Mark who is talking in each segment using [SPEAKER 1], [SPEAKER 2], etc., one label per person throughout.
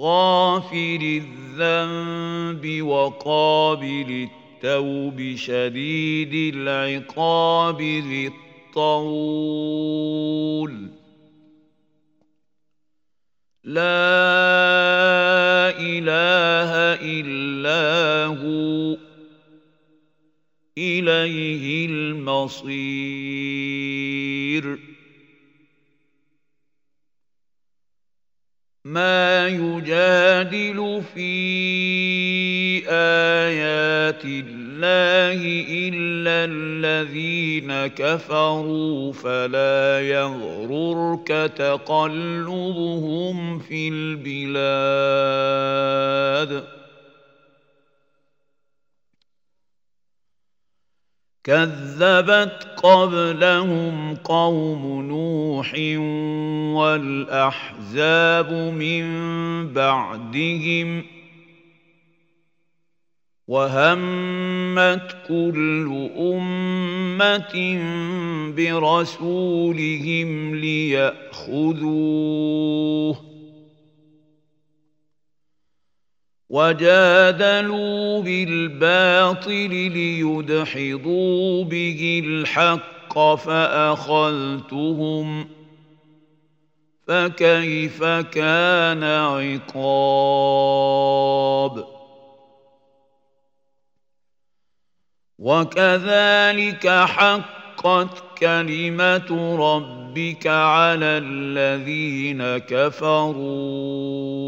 [SPEAKER 1] غافر الذنب وقابل التوب شديد العقاب ذي الطول لا اله الا هو اليه المصير ما يجادل في ايات الله الا الذين كفروا فلا يغررك تقلبهم في البلاد كذبت قبلهم قوم نوح والاحزاب من بعدهم وهمت كل امه برسولهم لياخذوه وجادلوا بالباطل ليدحضوا به الحق فاخذتهم فكيف كان عقاب وكذلك حقت كلمه ربك على الذين كفروا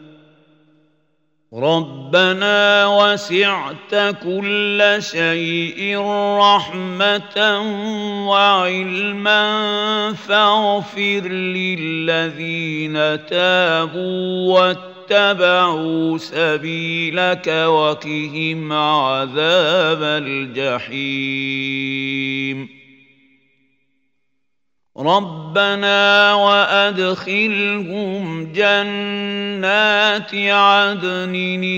[SPEAKER 1] ربنا وسعت كل شيء رحمه وعلما فاغفر للذين تابوا واتبعوا سبيلك وقهم عذاب الجحيم ربنا وادخلهم جنات عدن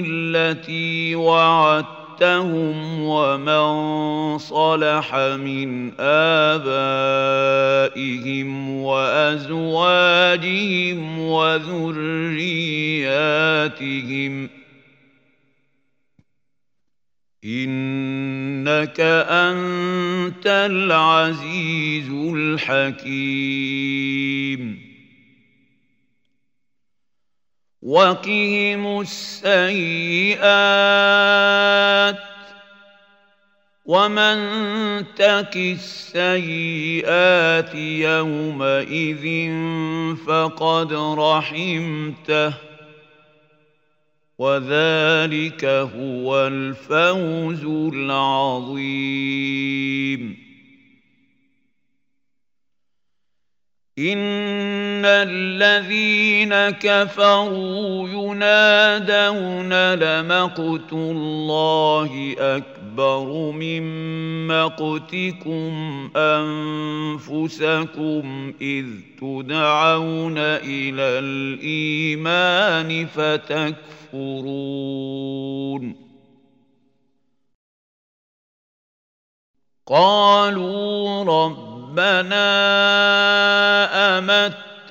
[SPEAKER 1] التي وعدتهم ومن صلح من ابائهم وازواجهم وذرياتهم انك انت العزيز الحكيم وقهم السيئات ومن تك السيئات يومئذ فقد رحمته وذلك هو الفوز العظيم ان الذين كفروا ينادون لمقت الله اكبر أكبر من مقتكم أنفسكم إذ تدعون إلى الإيمان فتكفرون قالوا ربنا أمت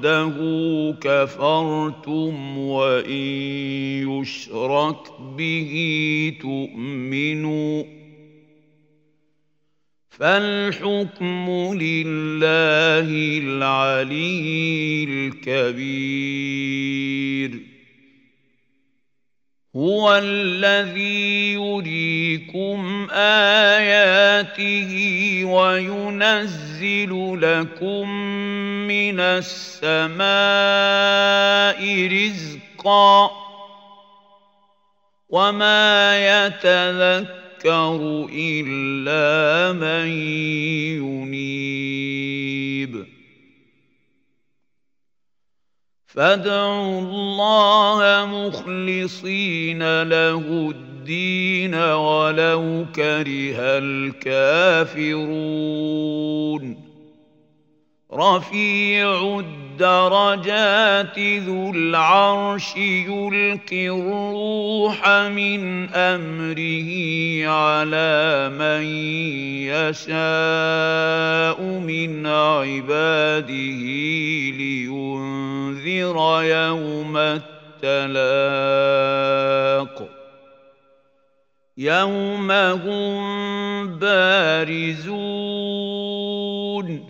[SPEAKER 1] وحده كفرتم وإن يشرك به تؤمنوا فالحكم لله العلي الكبير هو الذي يريكم آياته وينزل لكم مِنَ السَّمَاءِ رِزْقًا وَمَا يَتَذَكَّرُ إِلَّا مَن يُنِيبُ فَادْعُوا اللَّهَ مُخْلِصِينَ لَهُ الدِّينَ ولو كره الكافرون رفيع الدرجات ذو العرش يلقي الروح من امره على من يشاء من عباده لينذر يوم التلاق يوم هم بارزون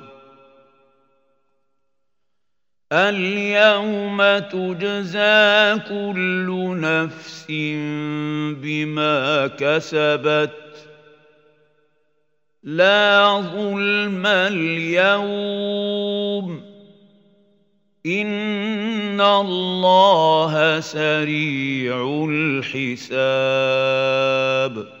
[SPEAKER 1] اليوم تجزى كل نفس بما كسبت لا ظلم اليوم ان الله سريع الحساب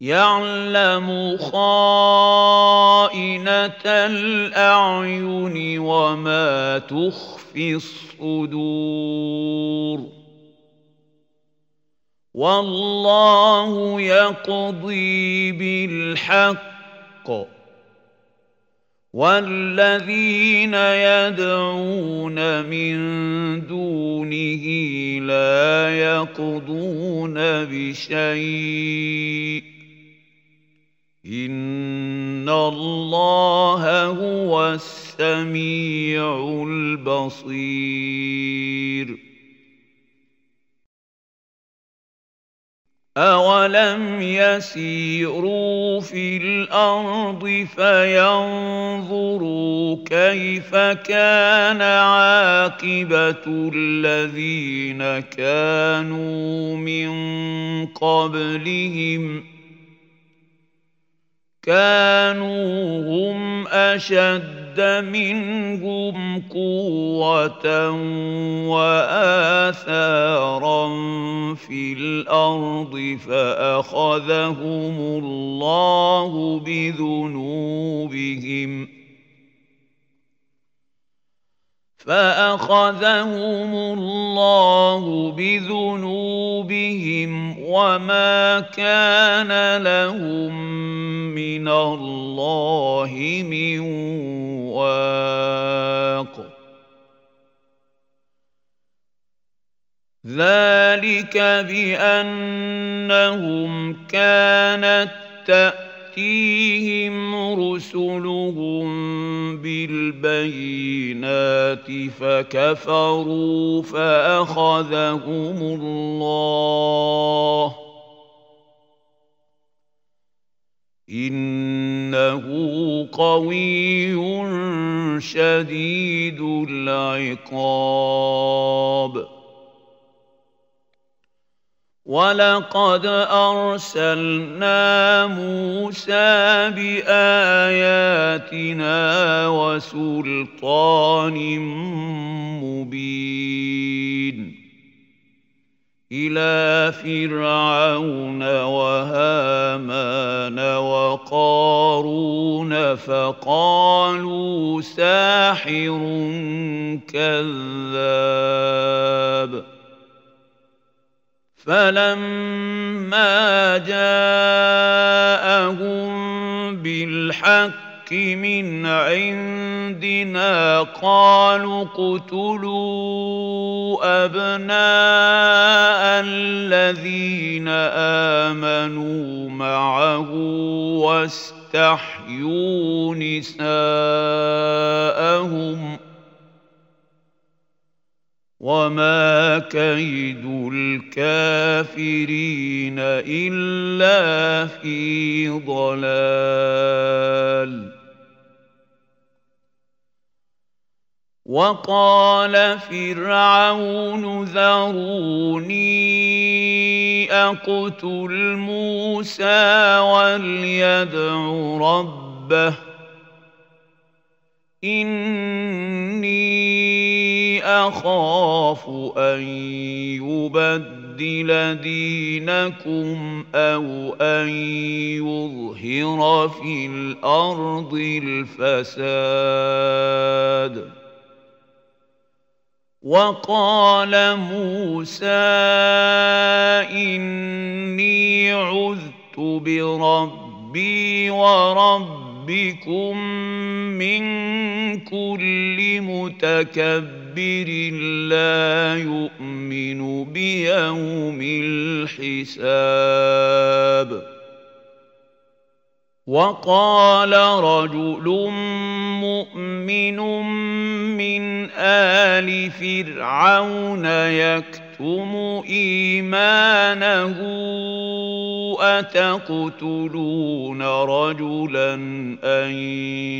[SPEAKER 1] يعلم خائنة الأعين وما تخفي الصدور والله يقضي بالحق والذين يدعون من دونه لا يقضون بشيء ان الله هو السميع البصير اولم يسيروا في الارض فينظروا كيف كان عاقبه الذين كانوا من قبلهم كانوا هم اشد منهم قوه واثارا في الارض فاخذهم الله بذنوبهم فأخذهم الله بذنوبهم وما كان لهم من الله من واق ذلك بأنهم كانت تأ تأتيهم رسلهم بالبينات فكفروا فأخذهم الله إنه قوي شديد العقاب ولقد ارسلنا موسى باياتنا وسلطان مبين الى فرعون وهامان وقارون فقالوا ساحر كذاب فلما جاءهم بالحق من عندنا قالوا اقتلوا ابناء الذين امنوا معه واستحيوا نساءهم وما كيد الكافرين الا في ضلال وقال فرعون ذروني اقتل موسى وليدع ربه اني أخاف أن يبدل دينكم أو أن يظهر في الأرض الفساد وقال موسى إني عذت بربي وربكم من كل متكبر كافر لا يؤمن بيوم الحساب وقال رجل مؤمن من آل فرعون يكتم إيمانه أتقتلون رجلا أن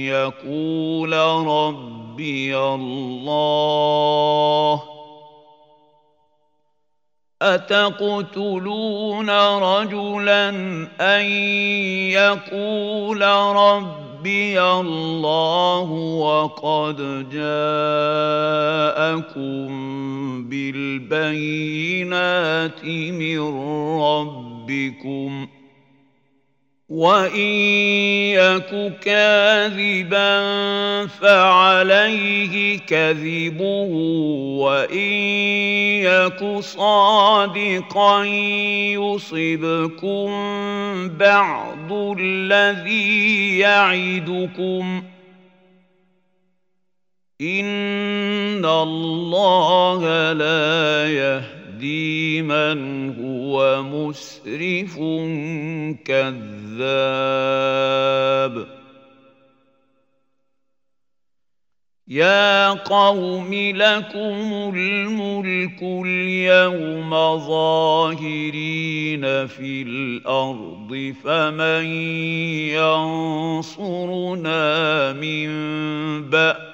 [SPEAKER 1] يقول ربي الله أتقتلون رجلا أن يقول ربي ربي الله وقد جاءكم بالبينات من ربكم ربكم وان يك كاذبا فعليه كذبه وان يك صادقا يصبكم بعض الذي يعدكم ان الله لا يهدي يهدي من هو مسرف كذاب يا قوم لكم الملك اليوم ظاهرين في الارض فمن ينصرنا من بأس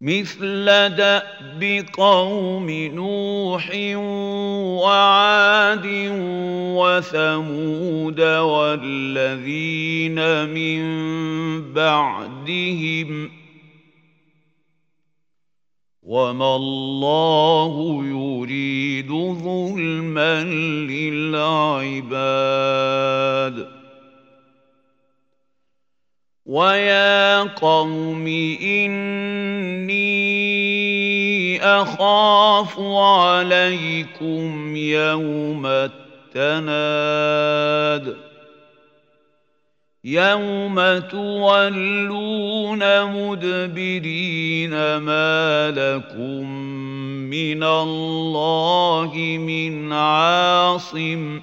[SPEAKER 1] مثل داب قوم نوح وعاد وثمود والذين من بعدهم وما الله يريد ظلما للعباد وَيَا قَوْمِ إِنِّي أَخَافُ عَلَيْكُمْ يَوْمَ التَّنَادِ يَوْمَ تُوَلُّونَ مُدْبِرِينَ مَا لَكُمْ مِنَ اللَّهِ مِنْ عَاصِمٍ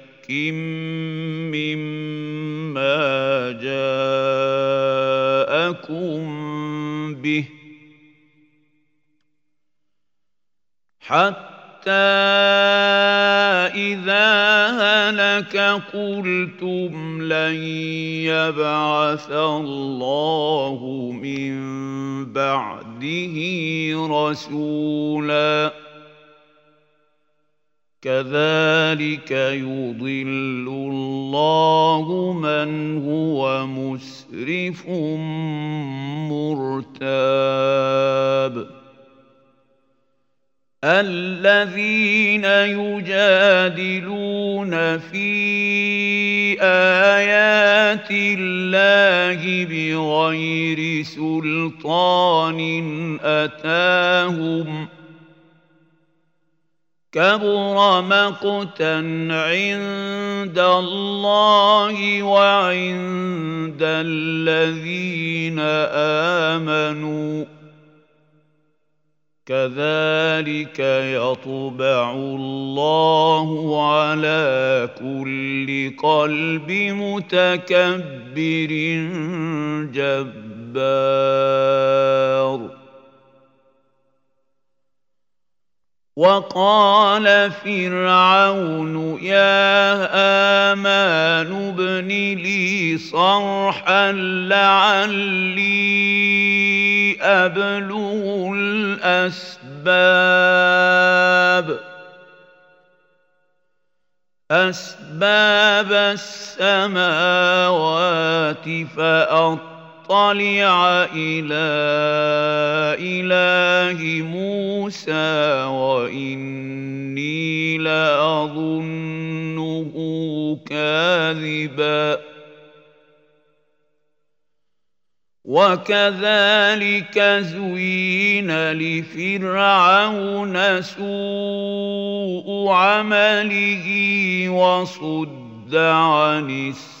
[SPEAKER 1] مما جاءكم به حتى حتى إذا هلك قلتم لن يبعث الله من بعده رسولاً كذلك يضل الله من هو مسرف مرتاب الذين يجادلون في ايات الله بغير سلطان اتاهم كبر مقتا عند الله وعند الذين امنوا كذلك يطبع الله على كل قلب متكبر جبار وقال فرعون يا هامان ابن لي صرحا لعلي ابلغ الاسباب اسباب السماوات فاطلع لنطلع إلى إله موسى وإني لأظنه كاذبا وكذلك زين لفرعون سوء عمله وصد عن السبيل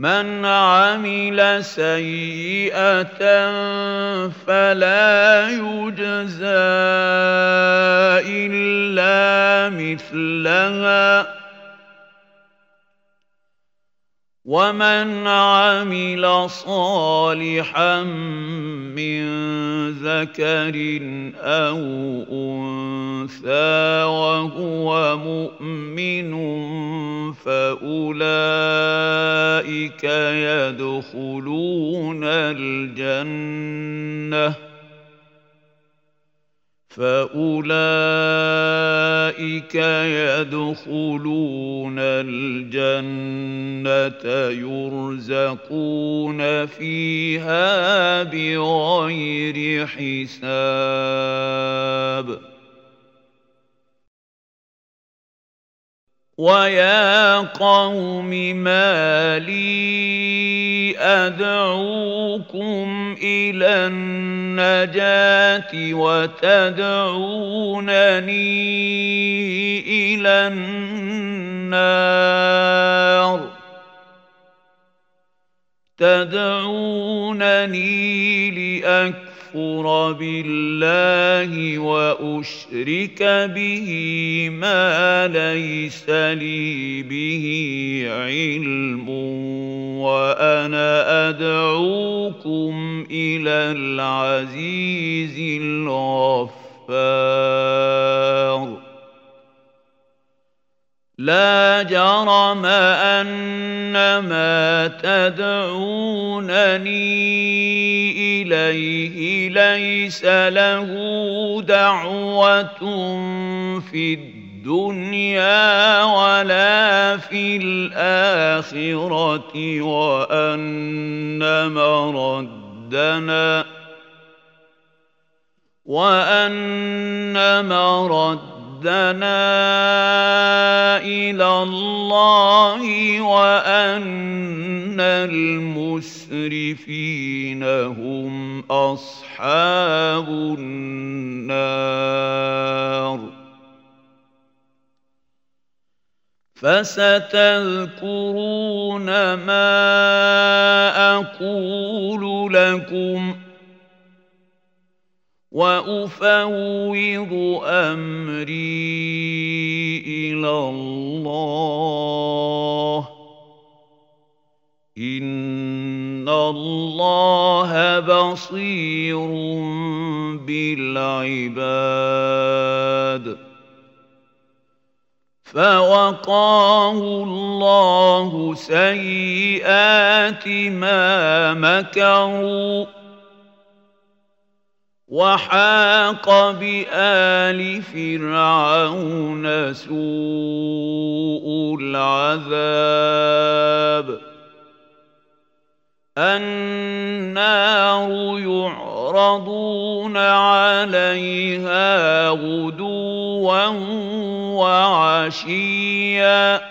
[SPEAKER 1] من عمل سيئه فلا يجزى الا مثلها ومن عمل صالحا من ذكر او انثى وهو مؤمن فأولئك يدخلون الجنة فأولئك يدخلون الجنة يرزقون فيها بغير حساب' ويا قوم ما لي ادعوكم الى النجاه وتدعونني الى النار تدعونني لاكل أكفر بالله وأشرك به ما ليس لي به علم وأنا أدعوكم إلى العزيز الغفار لا جرم أن ما تدعونني إليه ليس له دعوة في الدنيا ولا في الآخرة وأن مردنا وأن مردنا رَدَّنَا إِلَى اللَّهِ وَأَنَّ الْمُسْرِفِينَ هُمْ أَصْحَابُ النَّارِ فستذكرون ما أقول لكم ۖ وافوض امري الى الله ان الله بصير بالعباد فوقاه الله سيئات ما مكروا وحاق بآل فرعون سوء العذاب النار يعرضون عليها غدوا وعشيا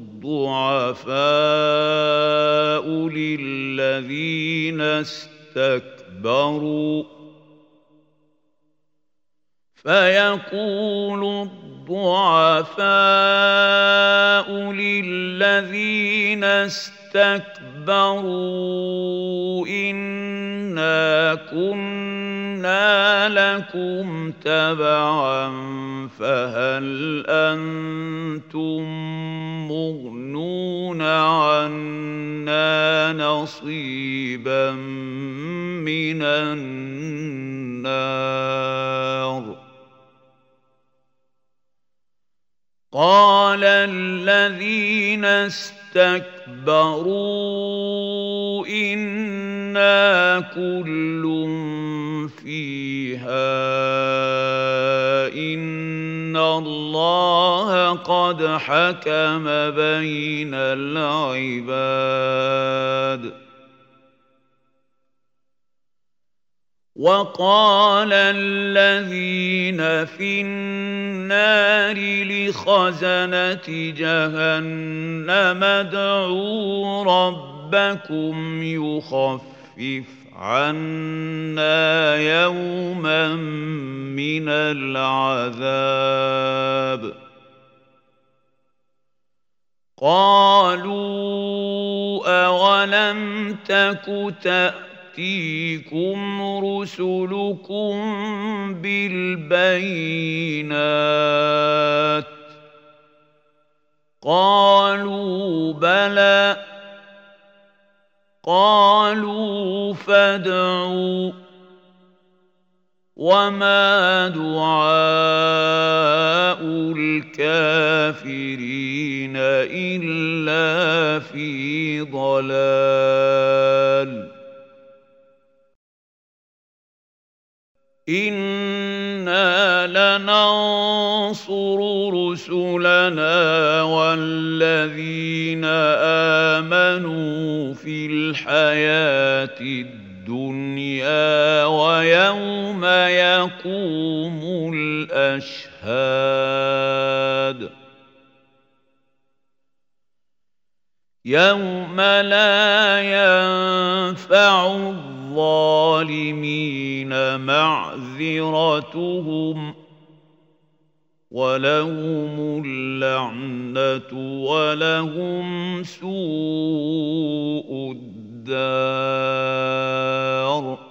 [SPEAKER 1] الضعفاء للذين استكبروا فيقول الضعفاء للذين استكبروا إنا كنا جعلنا لكم تبعا فهل أنتم مغنون عنا نصيبا من النار قال الذين استكبروا إنا وجعلنا كل فيها إن الله قد حكم بين العباد وقال الذين في النار لخزنة جهنم ادعوا ربكم يخف يخفف عنا يوما من العذاب قالوا اولم تك تاتيكم رسلكم بالبينات قالوا بلى قالوا فادعوا وما دعاء الكافرين الا في ضلال إن إِنَّا لَنَنصُرُ رُسُلَنَا وَالَّذِينَ آمَنُوا فِي الْحَيَاةِ الدُّنْيَا وَيَوْمَ يَقُومُ الْأَشْهَادُ يوم لا ينفع الظالمين معذرتهم ولهم اللعنة ولهم سوء الدار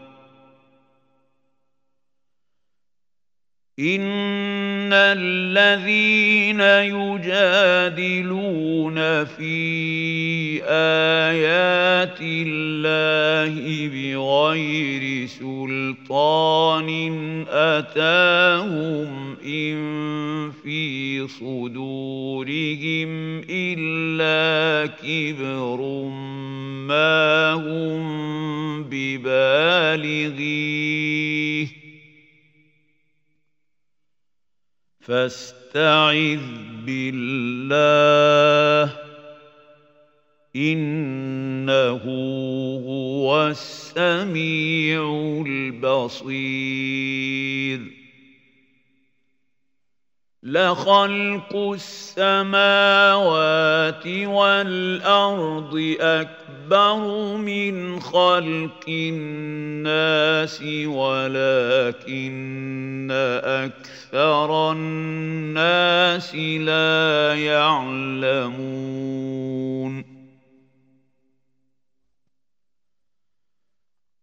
[SPEAKER 1] ان الذين يجادلون في ايات الله بغير سلطان اتاهم ان في صدورهم الا كبر ما هم ببالغين فاستعذ بالله انه هو السميع البصير لخلق السماوات والارض اكبر اكبر من خلق الناس ولكن اكثر الناس لا يعلمون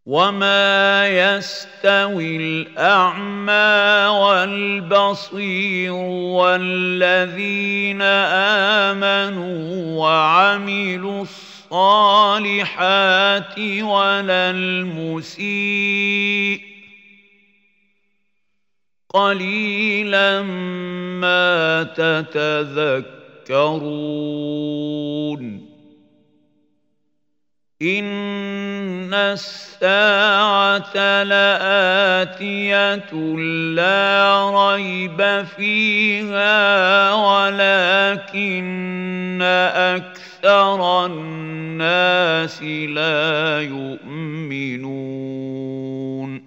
[SPEAKER 1] وما يستوي الاعمى والبصير والذين امنوا وعملوا الصالحات الصالحات ولا المسيء قليلا ما تتذكرون ان الساعه لاتيه لا ريب فيها ولكن اكثر الناس لا يؤمنون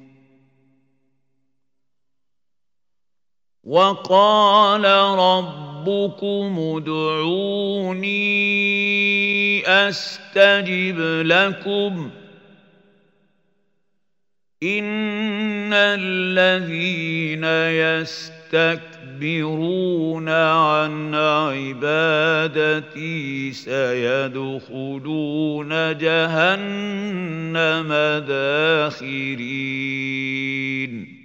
[SPEAKER 1] وقال رب ربكم ادعوني أستجب لكم إن الذين يستكبرون عن عبادتي سيدخلون جهنم داخرين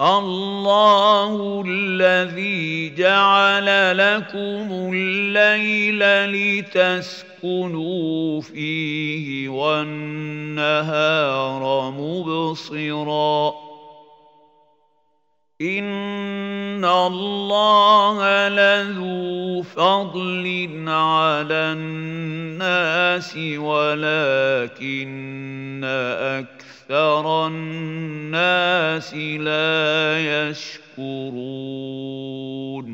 [SPEAKER 1] الله الذي جعل لكم الليل لتسكنوا فيه والنهار مبصرا ان الله لذو فضل على الناس ولكن اكثر أكثر الناس لا يشكرون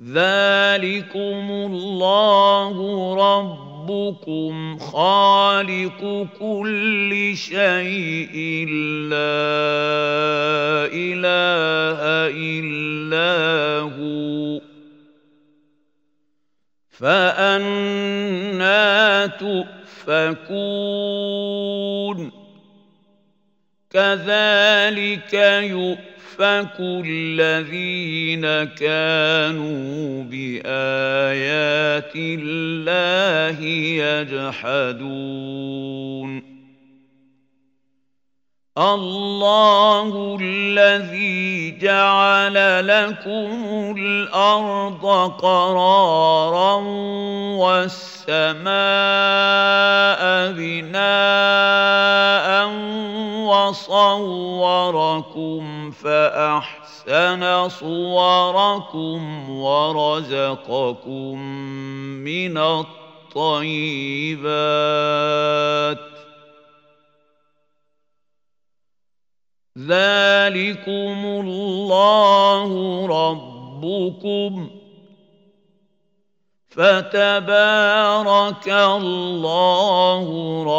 [SPEAKER 1] ذلكم الله ربكم خالق كل شيء لا إله إلا هو فأنا تؤمنون تؤفكون كذلك يؤفك الذين كانوا بآيات الله يجحدون الله الذي جعل لكم الارض قرارا والسماء بناء وصوركم فاحسن صوركم ورزقكم من الطيبات ذلكم الله ربكم فتبارك الله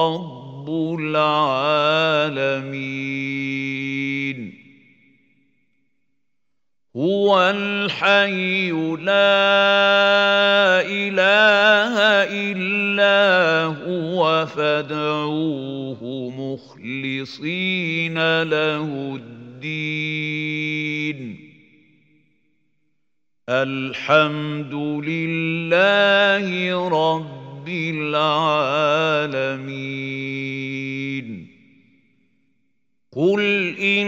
[SPEAKER 1] رب العالمين هو الحي لا اله الا هو فادعوه مخلصين له الدين الحمد لله رب العالمين قل ان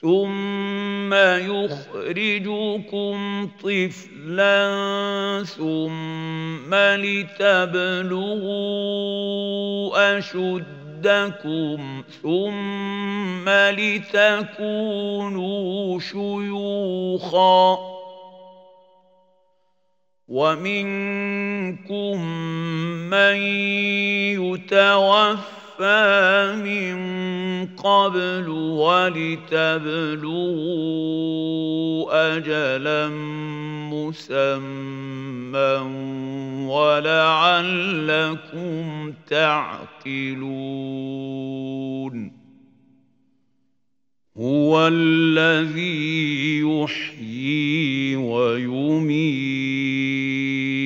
[SPEAKER 1] ثم يخرجكم طفلا ثم لتبلغوا اشدكم ثم لتكونوا شيوخا ومنكم من يتوفى وَفَى مِن قَبْلُ وَلِتَبْلُغُوا أَجَلًا مُّسَمًّى وَلَعَلَّكُمْ تَعْقِلُونَ هو الذي يحيي ويميت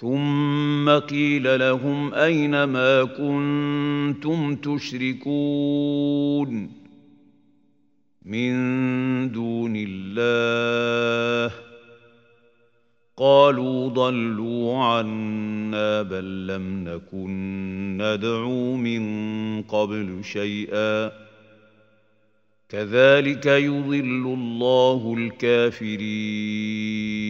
[SPEAKER 1] ثم قيل لهم اين ما كنتم تشركون من دون الله قالوا ضلوا عنا بل لم نكن ندعو من قبل شيئا كذلك يضل الله الكافرين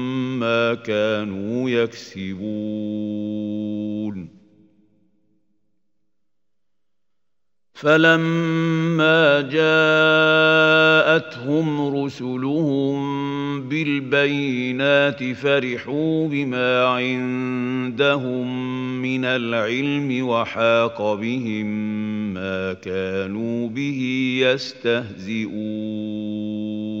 [SPEAKER 1] بما كانوا يكسبون فلما جاءتهم رسلهم بالبينات فرحوا بما عندهم من العلم وحاق بهم ما كانوا به يستهزئون